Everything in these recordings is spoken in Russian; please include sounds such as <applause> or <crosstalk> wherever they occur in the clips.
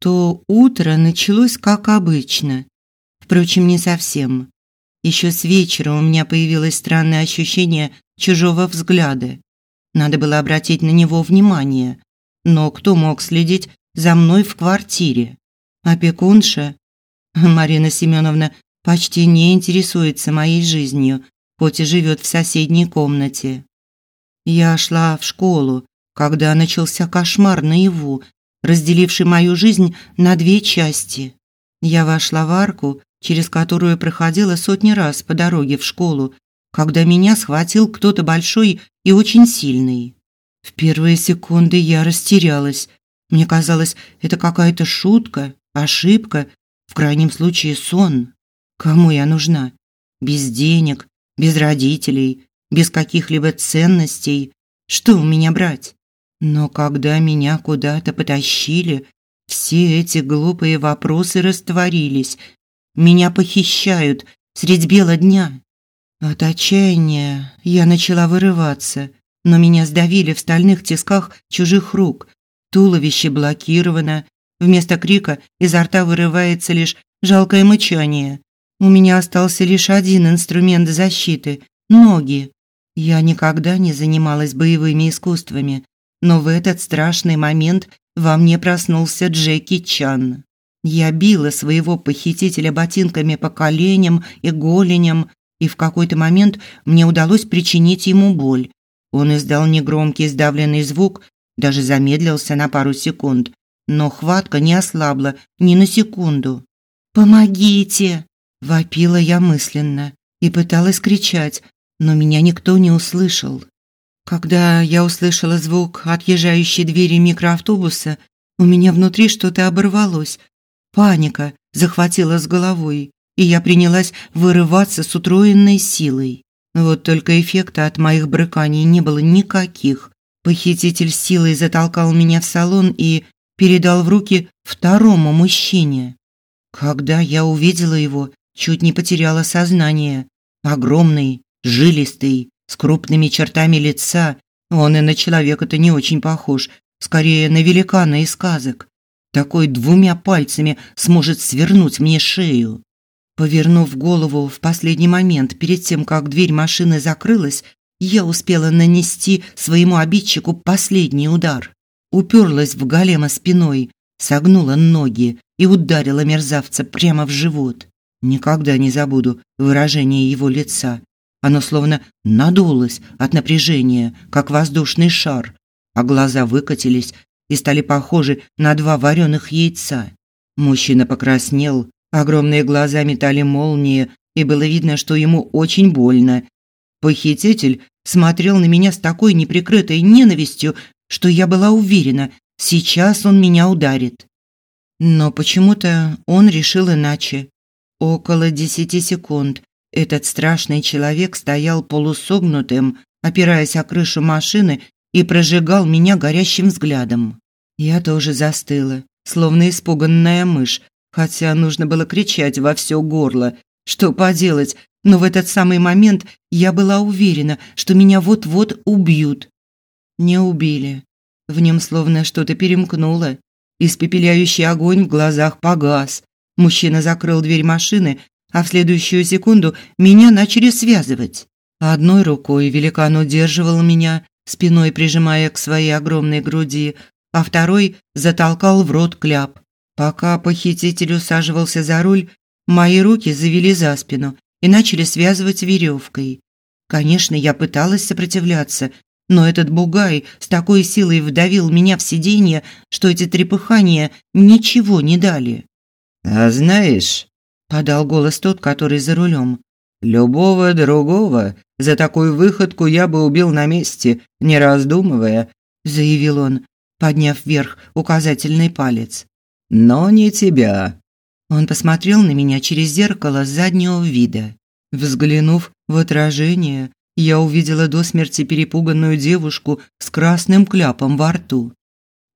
то утро началось как обычно. Впрочем, не совсем. Еще с вечера у меня появилось странное ощущение чужого взгляда. Надо было обратить на него внимание. Но кто мог следить за мной в квартире? Опекунша? Марина Семеновна почти не интересуется моей жизнью, хоть и живет в соседней комнате. Я шла в школу, когда начался кошмар наяву, разделивший мою жизнь на две части. Я вошла в арку, через которую проходила сотни раз по дороге в школу, когда меня схватил кто-то большой и очень сильный. В первые секунды я растерялась. Мне казалось, это какая-то шутка, ошибка, в крайнем случае сон. Кому я нужна? Без денег, без родителей, без каких-либо ценностей. Что у меня брать? Но когда меня куда-то потащили, все эти глупые вопросы растворились. Меня похищают средь бела дня. От отчаяния я начала вырываться, но меня сдавили в стальных тисках чужих рук. Туловище блокировано. Вместо крика изо рта вырывается лишь жалкое мычание. У меня остался лишь один инструмент защиты ноги. Я никогда не занималась боевыми искусствами, но в этот страшный момент во мне проснулся Джеки Чан. Я била своего похитителя ботинками по коленям и голеням, и в какой-то момент мне удалось причинить ему боль. Он издал негромкий сдавленный звук, даже замедлился на пару секунд, но хватка не ослабла ни на секунду. «Помогите!» – вопила я мысленно и пыталась кричать, но меня никто не услышал. Когда я услышала звук отъезжающей двери микроавтобуса, у меня внутри что-то оборвалось. Паника захватила с головой, и я принялась вырываться с утроенной силой. Вот только эффекта от моих брыканий не было никаких. Похититель силой затолкал меня в салон и передал в руки второму мужчине. Когда я увидела его, чуть не потеряла сознание. Огромный, жилистый, с крупными чертами лица. Он и на человека-то не очень похож, скорее на великана из сказок. Такой двумя пальцами сможет свернуть мне шею. Повернув голову в последний момент перед тем, как дверь машины закрылась, я успела нанести своему обидчику последний удар. Уперлась в голема спиной, согнула ноги и ударила мерзавца прямо в живот. Никогда не забуду выражение его лица. Оно словно надулось от напряжения, как воздушный шар, а глаза выкатились и стали похожи на два вареных яйца. Мужчина покраснел, огромные глаза метали молнии, и было видно, что ему очень больно. Похититель смотрел на меня с такой неприкрытой ненавистью, что я была уверена, сейчас он меня ударит. Но почему-то он решил иначе. Около десяти секунд этот страшный человек стоял полусогнутым, опираясь о крышу машины и прожигал меня горящим взглядом. Я тоже застыла, словно испуганная мышь, хотя нужно было кричать во все горло. Что поделать, но в этот самый момент я была уверена, что меня вот-вот убьют. Не убили. В нем словно что-то перемкнуло. Испепеляющий огонь в глазах погас. Мужчина закрыл дверь машины а в следующую секунду меня начали связывать. Одной рукой великан удерживал меня, спиной прижимая к своей огромной груди, а второй затолкал в рот кляп. Пока похититель усаживался за руль, мои руки завели за спину и начали связывать веревкой. Конечно, я пыталась сопротивляться, но этот бугай с такой силой вдавил меня в сиденье, что эти трепыхания ничего не дали. «А знаешь, подал голос тот, который за рулем. Любого другого за такую выходку я бы убил на месте, не раздумывая, заявил он, подняв вверх указательный палец. Но не тебя. Он посмотрел на меня через зеркало заднего вида. Взглянув в отражение, я увидела до смерти перепуганную девушку с красным кляпом во рту.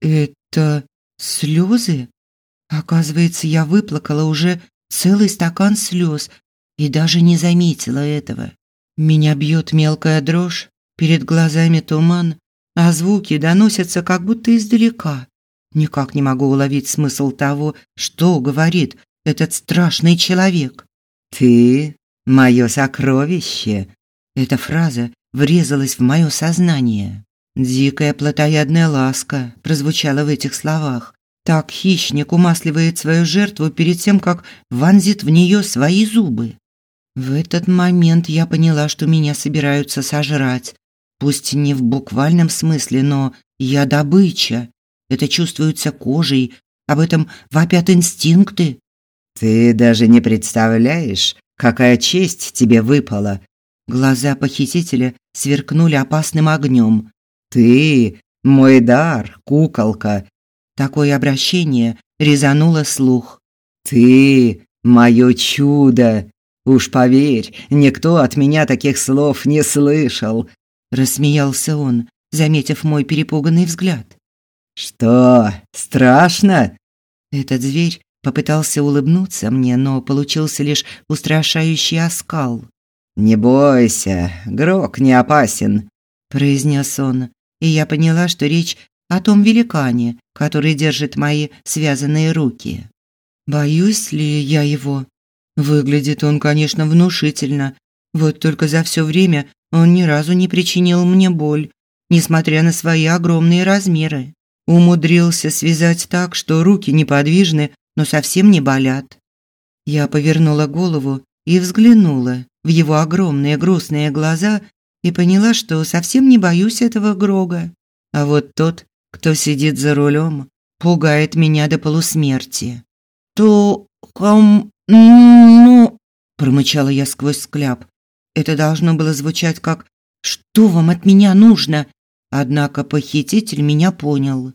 Это слезы? Оказывается, я выплакала уже целый стакан слез и даже не заметила этого. Меня бьет мелкая дрожь, перед глазами туман, а звуки доносятся как будто издалека. Никак не могу уловить смысл того, что говорит этот страшный человек. Ты мое сокровище. Эта фраза врезалась в мое сознание. Дикая плотоядная ласка прозвучала в этих словах. Так хищник умасливает свою жертву перед тем, как вонзит в нее свои зубы. В этот момент я поняла, что меня собираются сожрать. Пусть не в буквальном смысле, но я добыча. Это чувствуется кожей, об этом вопят инстинкты. Ты даже не представляешь, какая честь тебе выпала. Глаза похитителя сверкнули опасным огнем. Ты мой дар, куколка. Такое обращение резануло слух. Ты мое чудо. Уж поверь, никто от меня таких слов не слышал, рассмеялся он, заметив мой перепуганный взгляд. Что, страшно? Этот зверь попытался улыбнуться мне, но получился лишь устрашающий оскал. Не бойся, Грок не опасен, произнес он, и я поняла, что речь о том великане, который держит мои связанные руки. Боюсь ли я его? Выглядит он, конечно, внушительно. Вот только за все время он ни разу не причинил мне боль, несмотря на свои огромные размеры. Умудрился связать так, что руки неподвижны, но совсем не болят. Я повернула голову и взглянула в его огромные грустные глаза и поняла, что совсем не боюсь этого Грога. А вот тот, кто сидит за рулем, пугает меня до полусмерти. То ком ну промычала я сквозь скляп. Это должно было звучать как что вам от меня нужно? Однако похититель меня понял.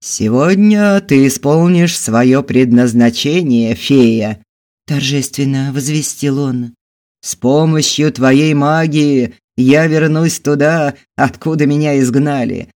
Сегодня ты исполнишь свое предназначение, фея, торжественно возвестил он. С помощью твоей магии я вернусь туда, откуда меня изгнали.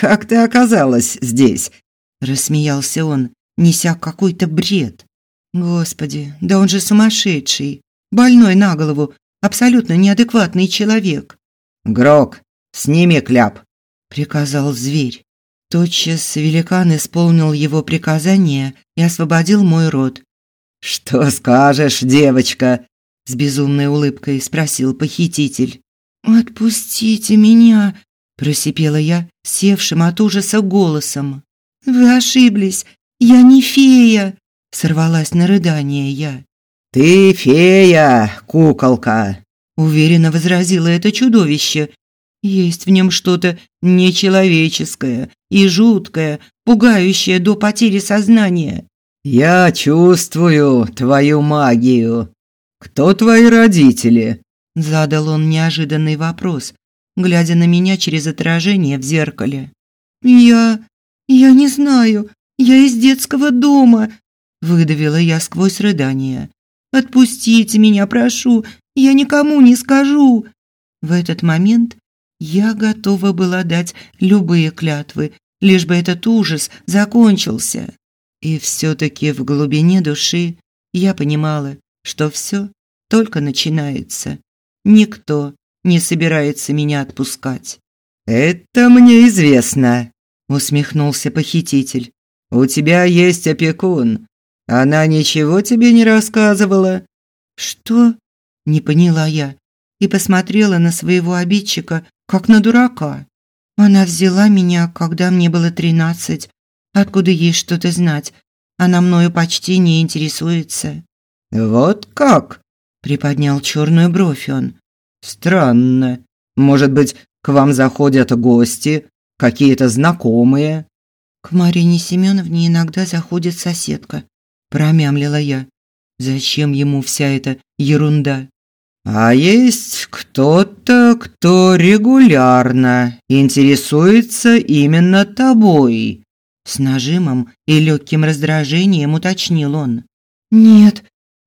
Как ты оказалась здесь? рассмеялся он, неся какой-то бред. Господи, да он же сумасшедший, больной на голову, абсолютно неадекватный человек. Грок, сними кляп, приказал зверь. Тотчас великан исполнил его приказание и освободил мой рот. Что скажешь, девочка? с безумной улыбкой спросил похититель. Отпустите меня, просипела я, севшим от ужаса голосом. Вы ошиблись. Я не фея, сорвалась на рыдание я. Ты фея, куколка, уверенно возразило это чудовище. Есть в нем что-то нечеловеческое и жуткое, пугающее до потери сознания. Я чувствую твою магию. Кто твои родители? задал он неожиданный вопрос, глядя на меня через отражение в зеркале. Я я не знаю. Я из детского дома, выдавила я сквозь рыдания. Отпустите меня, прошу. Я никому не скажу. В этот момент я готова была дать любые клятвы, лишь бы этот ужас закончился. И все таки в глубине души я понимала, что все только начинается. Никто не собирается меня отпускать. Это мне известно, усмехнулся похититель. У тебя есть опекун. Она ничего тебе не рассказывала? Что? Не поняла я и посмотрела на своего обидчика, как на дурака. Она взяла меня, когда мне было тринадцать. Откуда ей что-то знать? Она мною почти не интересуется. Вот как? приподнял черную бровь он. Странно. Может быть, к вам заходят гости, какие-то знакомые? К Марине Семеновне иногда заходит соседка, промямлила я. Зачем ему вся эта ерунда? А есть кто-то, кто регулярно интересуется именно тобой, с нажимом и легким раздражением уточнил он. Нет,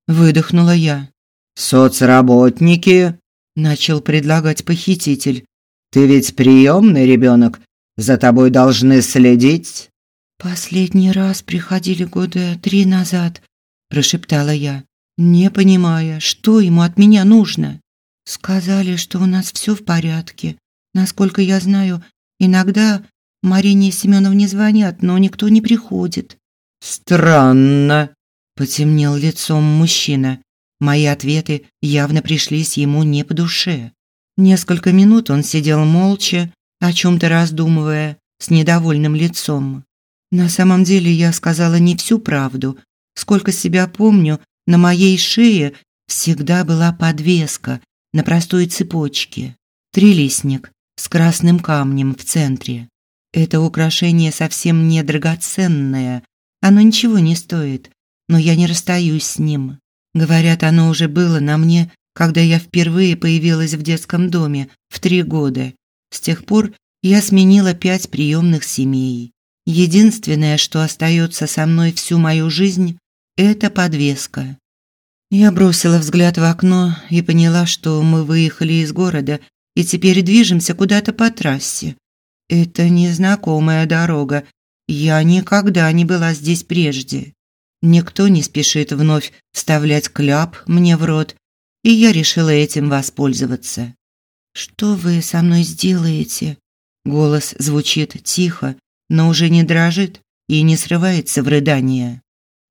выдохнула я. Соцработники, начал предлагать похититель. Ты ведь приемный ребенок, за тобой должны следить. Последний раз приходили года три назад, прошептала я не понимая, что ему от меня нужно. Сказали, что у нас все в порядке. Насколько я знаю, иногда Марине Семеновне звонят, но никто не приходит. Странно, потемнел лицом мужчина. Мои ответы явно пришлись ему не по душе. Несколько минут он сидел молча, о чем то раздумывая, с недовольным лицом. На самом деле я сказала не всю правду. Сколько себя помню, на моей шее всегда была подвеска на простой цепочке. Трилистник с красным камнем в центре. Это украшение совсем не драгоценное. Оно ничего не стоит, но я не расстаюсь с ним. Говорят, оно уже было на мне, когда я впервые появилась в детском доме в три года. С тех пор я сменила пять приемных семей. Единственное, что остается со мной всю мою жизнь это подвеска. Я бросила взгляд в окно и поняла, что мы выехали из города и теперь движемся куда-то по трассе. Это незнакомая дорога. Я никогда не была здесь прежде. Никто не спешит вновь вставлять кляп мне в рот, и я решила этим воспользоваться. Что вы со мной сделаете? Голос звучит тихо, но уже не дрожит и не срывается в рыдание.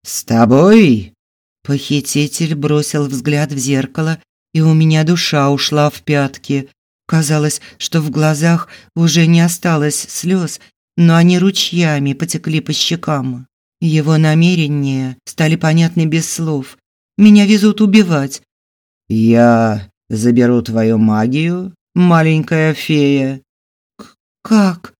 С тобой? Похититель бросил взгляд в зеркало, и у меня душа ушла в пятки. Казалось, что в глазах уже не осталось слез, но они ручьями потекли по щекам. Его намерения стали понятны без слов. Меня везут убивать. Я заберу твою магию, маленькая фея. Как?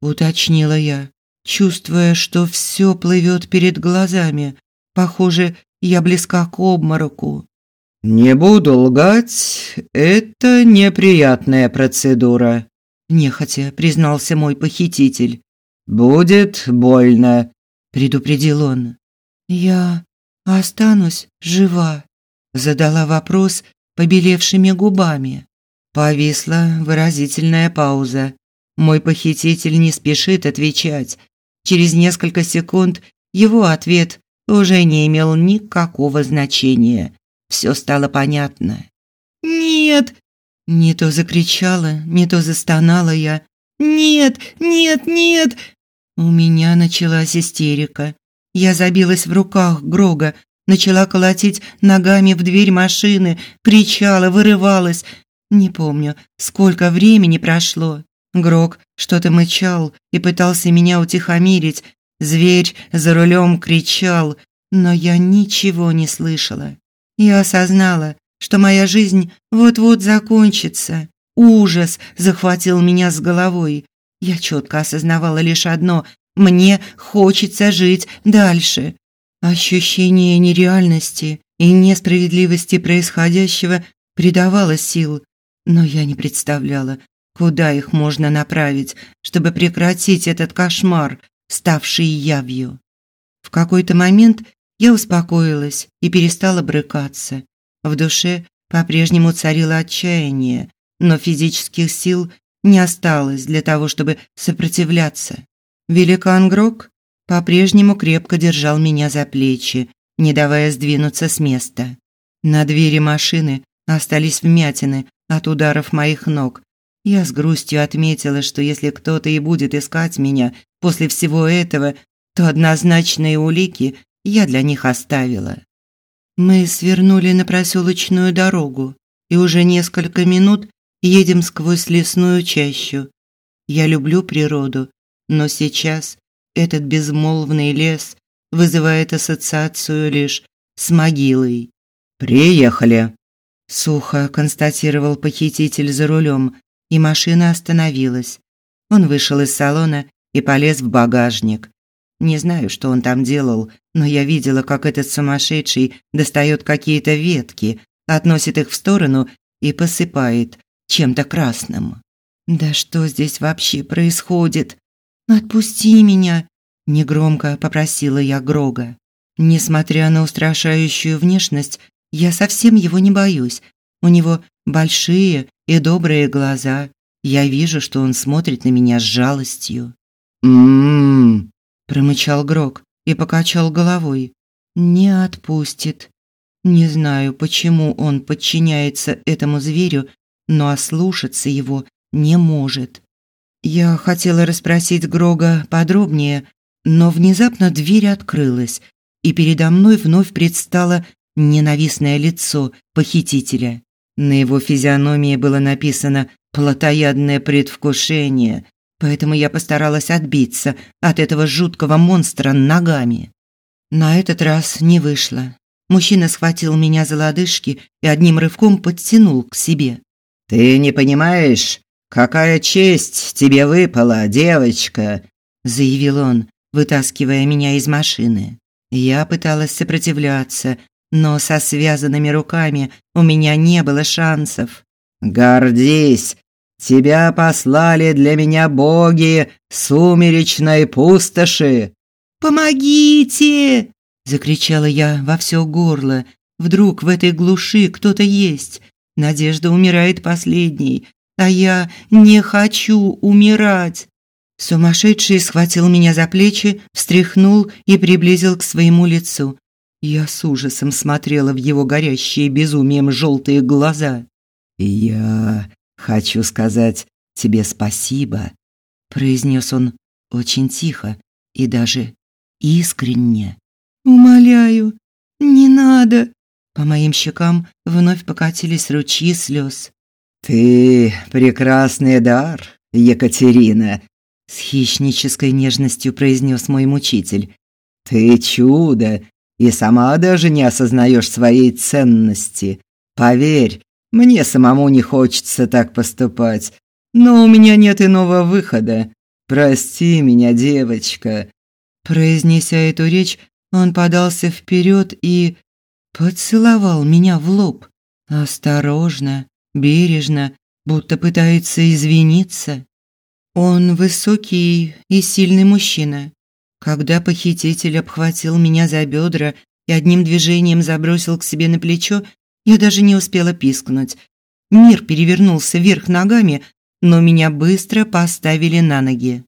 уточнила я чувствуя, что все плывет перед глазами. Похоже, я близка к обмороку. Не буду лгать, это неприятная процедура, нехотя признался мой похититель. Будет больно, предупредил он. Я останусь жива, задала вопрос побелевшими губами. Повисла выразительная пауза. Мой похититель не спешит отвечать, Через несколько секунд его ответ уже не имел никакого значения. Все стало понятно. «Нет!» Не то закричала, не то застонала я. «Нет! Нет! Нет!» У меня началась истерика. Я забилась в руках Грога, начала колотить ногами в дверь машины, кричала, вырывалась. Не помню, сколько времени прошло. Грок что-то мычал и пытался меня утихомирить. Зверь за рулем кричал, но я ничего не слышала. Я осознала, что моя жизнь вот-вот закончится. Ужас захватил меня с головой. Я четко осознавала лишь одно – мне хочется жить дальше. Ощущение нереальности и несправедливости происходящего придавало сил, но я не представляла, Куда их можно направить, чтобы прекратить этот кошмар, ставший явью? В какой-то момент я успокоилась и перестала брыкаться. В душе по-прежнему царило отчаяние, но физических сил не осталось для того, чтобы сопротивляться. Великан Грок по-прежнему крепко держал меня за плечи, не давая сдвинуться с места. На двери машины остались вмятины от ударов моих ног, я с грустью отметила, что если кто-то и будет искать меня после всего этого, то однозначные улики я для них оставила. Мы свернули на проселочную дорогу и уже несколько минут едем сквозь лесную чащу. Я люблю природу, но сейчас этот безмолвный лес вызывает ассоциацию лишь с могилой. Приехали, сухо констатировал похититель за рулем, и машина остановилась. Он вышел из салона и полез в багажник. Не знаю, что он там делал, но я видела, как этот сумасшедший достает какие-то ветки, относит их в сторону и посыпает чем-то красным. Да что здесь вообще происходит? Отпусти меня, негромко попросила я Грога. Несмотря на устрашающую внешность, я совсем его не боюсь. У него большие и добрые глаза. Я вижу, что он смотрит на меня с жалостью. «М-м-м», промычал Грок и покачал головой. «Не отпустит. Не знаю, почему он подчиняется этому зверю, но ослушаться его не может. Я хотела расспросить Грога подробнее, но внезапно дверь открылась, и передо мной вновь предстало ненавистное лицо похитителя. На его физиономии было написано «плотоядное предвкушение», поэтому я постаралась отбиться от этого жуткого монстра ногами. На этот раз не вышло. Мужчина схватил меня за лодыжки и одним рывком подтянул к себе. «Ты не понимаешь, какая честь тебе выпала, девочка!» заявил он, вытаскивая меня из машины. Я пыталась сопротивляться, но со связанными руками у меня не было шансов. «Гордись! Тебя послали для меня боги сумеречной пустоши!» «Помогите!» – закричала я во все горло. «Вдруг в этой глуши кто-то есть? Надежда умирает последней, а я не хочу умирать!» Сумасшедший схватил меня за плечи, встряхнул и приблизил к своему лицу. Я с ужасом смотрела в его горящие безумием желтые глаза. «Я хочу сказать тебе спасибо», – произнес он очень тихо и даже искренне. «Умоляю, не надо!» По моим щекам вновь покатились ручьи слез. «Ты прекрасный дар, Екатерина», с хищнической нежностью произнес мой мучитель. Ты чудо, и сама даже не осознаешь своей ценности. Поверь, мне самому не хочется так поступать, но у меня нет иного выхода. Прости меня, девочка. Произнеся эту речь, он подался вперед и поцеловал меня в лоб, осторожно, бережно, будто пытается извиниться. Он высокий и сильный мужчина. Когда похититель обхватил меня за бедра и одним движением забросил к себе на плечо, я даже не успела пискнуть. Мир перевернулся вверх ногами, но меня быстро поставили на ноги.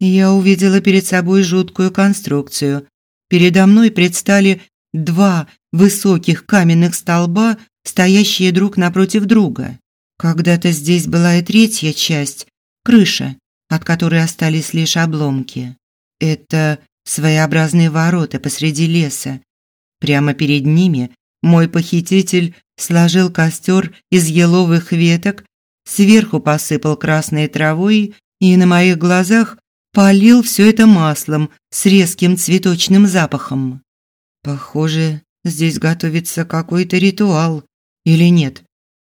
Я увидела перед собой жуткую конструкцию. Передо мной предстали два высоких каменных столба, стоящие друг напротив друга. Когда-то здесь была и третья часть крыша, от которой остались лишь обломки. Это своеобразные ворота посреди леса. Прямо перед ними мой похититель сложил костер из еловых веток, сверху посыпал красной травой и на моих глазах полил все это маслом с резким цветочным запахом. Похоже, здесь готовится какой-то ритуал. Или нет?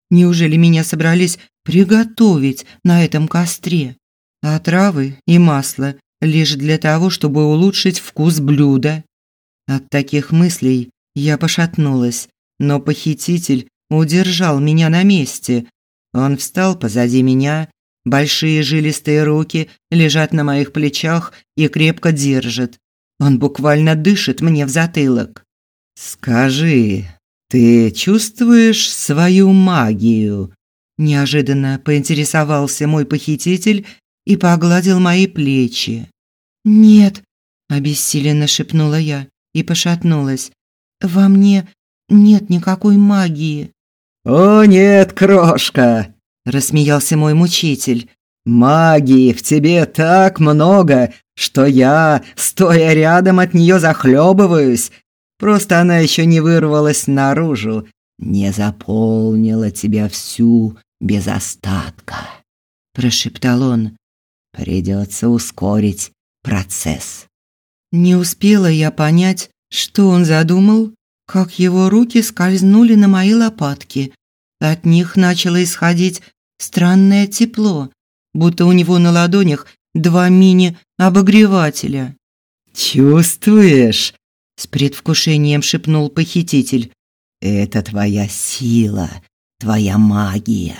Неужели меня собрались приготовить на этом костре? а травы и масло лишь для того, чтобы улучшить вкус блюда. От таких мыслей я пошатнулась, но похититель удержал меня на месте. Он встал позади меня, большие жилистые руки лежат на моих плечах и крепко держит. Он буквально дышит мне в затылок. «Скажи, ты чувствуешь свою магию?» Неожиданно поинтересовался мой похититель и погладил мои плечи. «Нет», – обессиленно шепнула я и пошатнулась. «Во мне нет никакой магии». «О нет, крошка!» – рассмеялся мой мучитель. «Магии в тебе так много, что я, стоя рядом от нее, захлебываюсь. Просто она еще не вырвалась наружу, не заполнила тебя всю без остатка», – прошептал он. Придется ускорить процесс. Не успела я понять, что он задумал, как его руки скользнули на мои лопатки. От них начало исходить странное тепло, будто у него на ладонях два мини-обогревателя. «Чувствуешь?» – с предвкушением шепнул похититель. «Это твоя сила, твоя магия,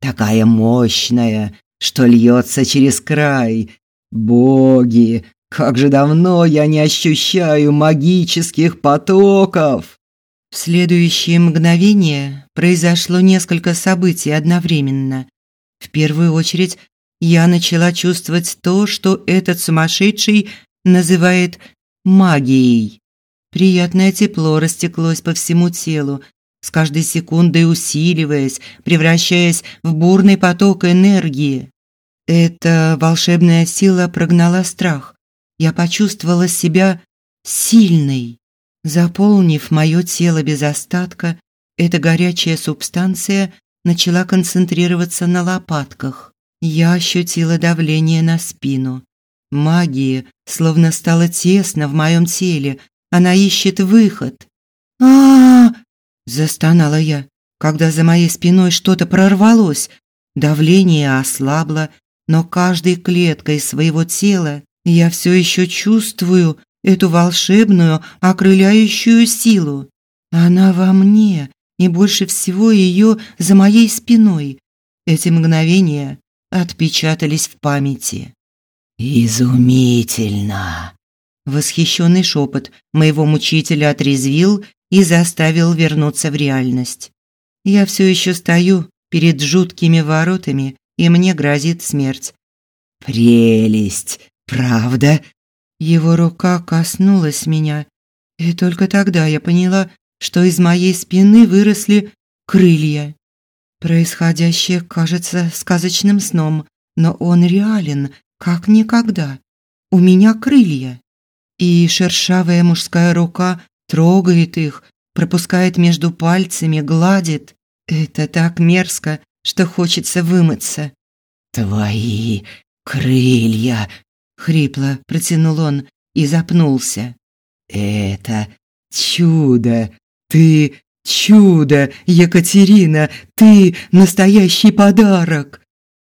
такая мощная, что льется через край. Боги, как же давно я не ощущаю магических потоков. В следующее мгновение произошло несколько событий одновременно. В первую очередь, я начала чувствовать то, что этот сумасшедший называет магией. Приятное тепло растеклось по всему телу, с каждой секундой усиливаясь, превращаясь в бурный поток энергии. Эта волшебная сила прогнала страх. Я почувствовала себя сильной. Заполнив мое тело без остатка, эта горячая субстанция начала концентрироваться на лопатках. Я ощутила давление на спину. Магии словно стало тесно в моем теле. Она ищет выход. а, -а, застонала я, когда за моей спиной что-то прорвалось. Давление ослабло, но каждой клеткой своего тела я все еще чувствую эту волшебную, окрыляющую силу. Она во мне, и больше всего ее за моей спиной. Эти мгновения отпечатались в памяти. «Изумительно!» Восхищенный шепот моего мучителя отрезвил и заставил вернуться в реальность. Я все еще стою перед жуткими воротами, и мне грозит смерть. «Прелесть! Правда?» Его рука коснулась меня, и только тогда я поняла, что из моей спины выросли крылья. Происходящее кажется сказочным сном, но он реален, как никогда. У меня крылья. И шершавая мужская рука трогает их, пропускает между пальцами, гладит. Это так мерзко, что хочется вымыться. «Твои крылья!» – хрипло протянул он и запнулся. «Это чудо! Ты чудо, Екатерина! Ты настоящий подарок!»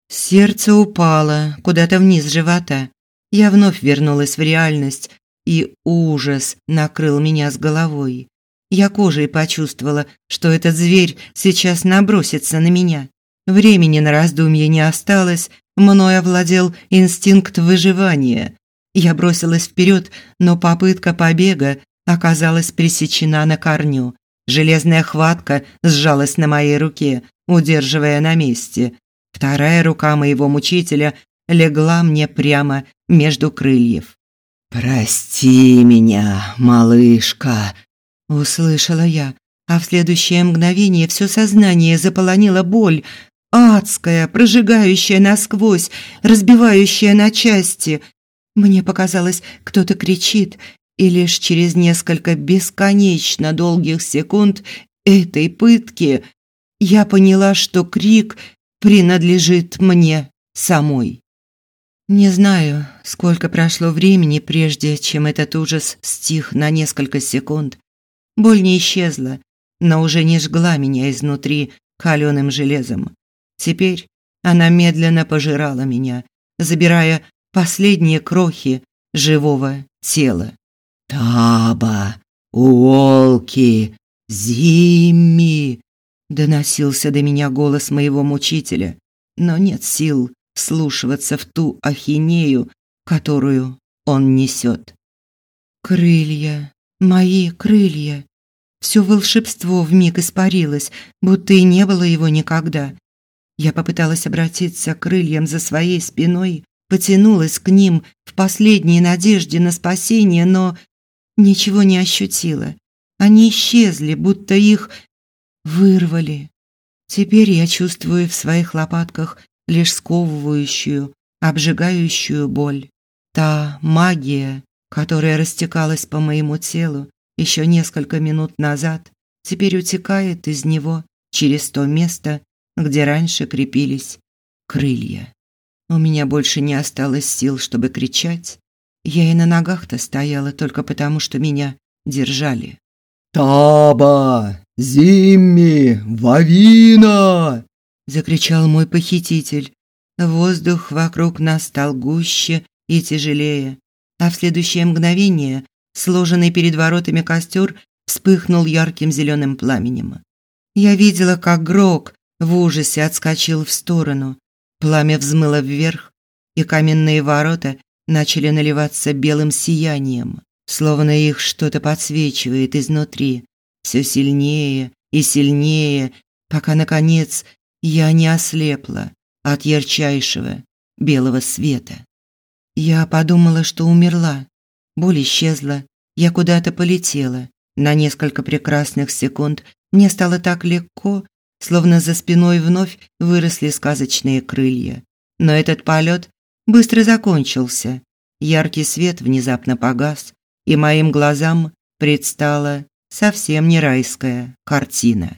Сердце упало куда-то вниз живота. Я вновь вернулась в реальность, и ужас накрыл меня с головой. Я кожей почувствовала, что этот зверь сейчас набросится на меня. Времени на раздумье не осталось, мной овладел инстинкт выживания. Я бросилась вперед, но попытка побега оказалась пресечена на корню. Железная хватка сжалась на моей руке, удерживая на месте. Вторая рука моего мучителя легла мне прямо между крыльев. «Прости меня, малышка», – услышала я, а в следующее мгновение все сознание заполонила боль, адская, прожигающая насквозь, разбивающая на части. Мне показалось, кто-то кричит, и лишь через несколько бесконечно долгих секунд этой пытки я поняла, что крик принадлежит мне самой. Не знаю, сколько прошло времени, прежде чем этот ужас стих на несколько секунд. Боль не исчезла, но уже не жгла меня изнутри каленым железом. Теперь она медленно пожирала меня, забирая последние крохи живого тела. «Таба! Уолки! Зимми!» Доносился до меня голос моего мучителя, но нет сил вслушиваться в ту ахинею, которую он несет. Крылья, мои крылья. Все волшебство вмиг испарилось, будто и не было его никогда. Я попыталась обратиться к крыльям за своей спиной, потянулась к ним в последней надежде на спасение, но ничего не ощутила. Они исчезли, будто их вырвали. Теперь я чувствую в своих лопатках лишь сковывающую, обжигающую боль. Та магия, которая растекалась по моему телу еще несколько минут назад, теперь утекает из него через то место, где раньше крепились крылья. У меня больше не осталось сил, чтобы кричать. Я и на ногах-то стояла только потому, что меня держали. «Таба! Зимми! Вавина!» закричал мой похититель. Воздух вокруг нас стал гуще и тяжелее, а в следующее мгновение сложенный перед воротами костер вспыхнул ярким зеленым пламенем. Я видела, как Грок в ужасе отскочил в сторону. Пламя взмыло вверх, и каменные ворота начали наливаться белым сиянием, словно их что-то подсвечивает изнутри, все сильнее и сильнее, пока наконец я не ослепла от ярчайшего белого света. Я подумала, что умерла. Боль исчезла, я куда-то полетела. На несколько прекрасных секунд мне стало так легко, словно за спиной вновь выросли сказочные крылья. Но этот полет быстро закончился. Яркий свет внезапно погас, и моим глазам предстала совсем не райская картина.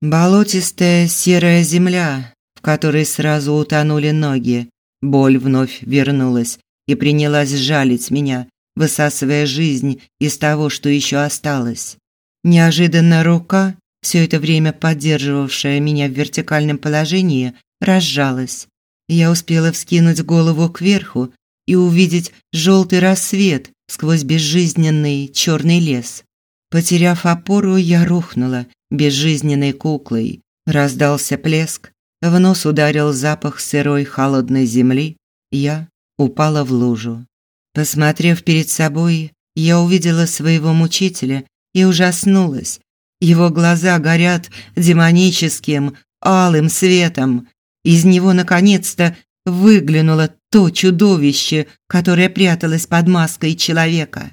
Болотистая серая земля, в которой сразу утонули ноги. Боль вновь вернулась и принялась жалить меня, высасывая жизнь из того, что еще осталось. Неожиданно рука, все это время поддерживавшая меня в вертикальном положении, разжалась. Я успела вскинуть голову кверху и увидеть желтый рассвет сквозь безжизненный черный лес. Потеряв опору, я рухнула безжизненной куклой. Раздался плеск, в нос ударил запах сырой холодной земли. Я упала в лужу. Посмотрев перед собой, я увидела своего мучителя и ужаснулась. Его глаза горят демоническим, алым светом. Из него наконец-то выглянуло то чудовище, которое пряталось под маской человека.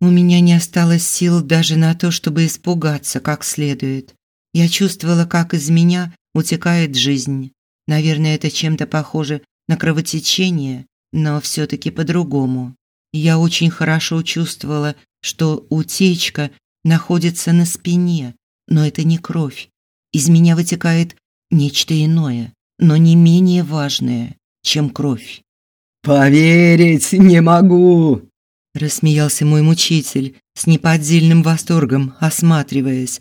У меня не осталось сил даже на то, чтобы испугаться как следует. Я чувствовала, как из меня утекает жизнь. Наверное, это чем-то похоже на кровотечение, но все таки по-другому. Я очень хорошо чувствовала, что утечка находится на спине, но это не кровь. Из меня вытекает нечто иное, но не менее важное, чем кровь. «Поверить не могу!» Рассмеялся мой мучитель, с неподдельным восторгом осматриваясь.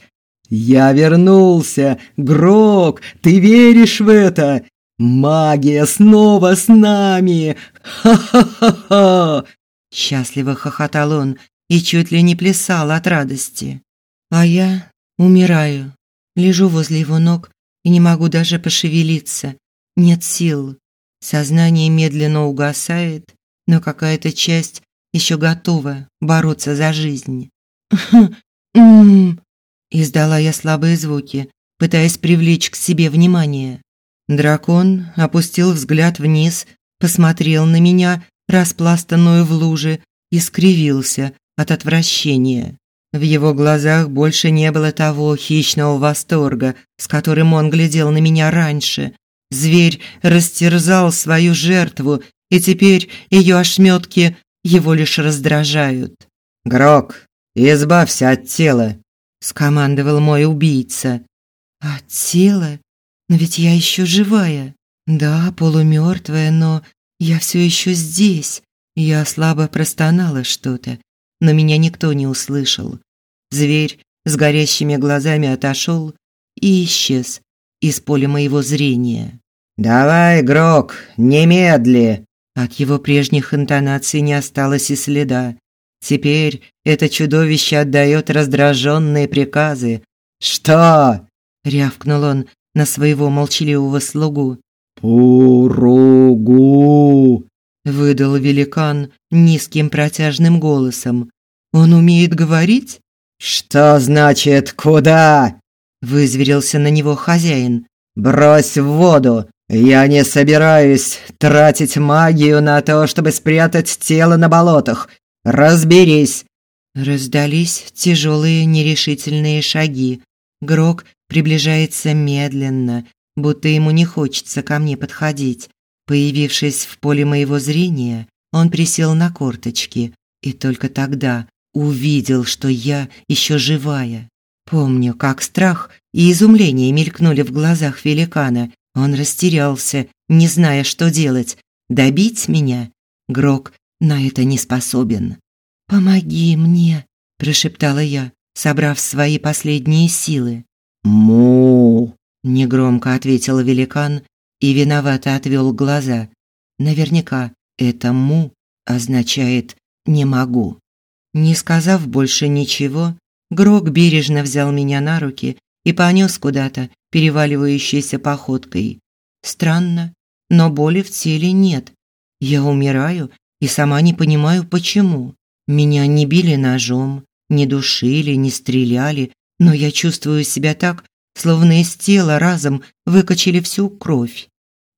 «Я вернулся! Грок, ты веришь в это? Магия снова с нами! Ха-ха-ха-ха!» Счастливо хохотал он и чуть ли не плясал от радости. А я умираю, лежу возле его ног и не могу даже пошевелиться. Нет сил. Сознание медленно угасает, но какая-то часть еще готова бороться за жизнь. <laughs> Издала я слабые звуки, пытаясь привлечь к себе внимание. Дракон опустил взгляд вниз, посмотрел на меня, распластанную в луже, и скривился от отвращения. В его глазах больше не было того хищного восторга, с которым он глядел на меня раньше. Зверь растерзал свою жертву, и теперь ее ошметки его лишь раздражают. «Грок, избавься от тела!» – скомандовал мой убийца. «От тела? Но ведь я еще живая. Да, полумертвая, но я все еще здесь». Я слабо простонала что-то, но меня никто не услышал. Зверь с горящими глазами отошел и исчез из поля моего зрения. «Давай, Грок, немедли!» От его прежних интонаций не осталось и следа. Теперь это чудовище отдает раздраженные приказы. «Что?» – рявкнул он на своего молчаливого слугу. «Пуругу!» – выдал великан низким протяжным голосом. «Он умеет говорить?» «Что значит «куда»?» – вызверился на него хозяин. «Брось в воду! Я не собираюсь тратить магию на то, чтобы спрятать тело на болотах. Разберись. Раздались тяжелые нерешительные шаги. Грок приближается медленно, будто ему не хочется ко мне подходить. Появившись в поле моего зрения, он присел на корточки и только тогда увидел, что я еще живая. Помню, как страх и изумление мелькнули в глазах великана, он растерялся, не зная, что делать. Добить меня? Грок на это не способен. «Помоги мне», – прошептала я, собрав свои последние силы. «Му!» – негромко ответил великан и виновато отвел глаза. Наверняка это «му» означает «не могу». Не сказав больше ничего, Грок бережно взял меня на руки и понес куда-то, переваливающейся походкой. Странно, но боли в теле нет. Я умираю и сама не понимаю, почему. Меня не били ножом, не душили, не стреляли, но я чувствую себя так, словно из тела разом выкачали всю кровь.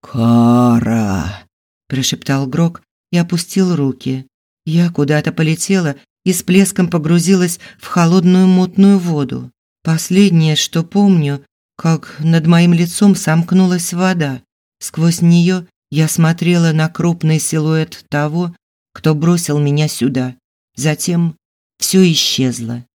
«Кара!» – прошептал Грок и опустил руки. Я куда-то полетела и с плеском погрузилась в холодную мутную воду. Последнее, что помню, как над моим лицом сомкнулась вода. Сквозь нее Я смотрела на крупный силуэт того, кто бросил меня сюда. Затем все исчезло.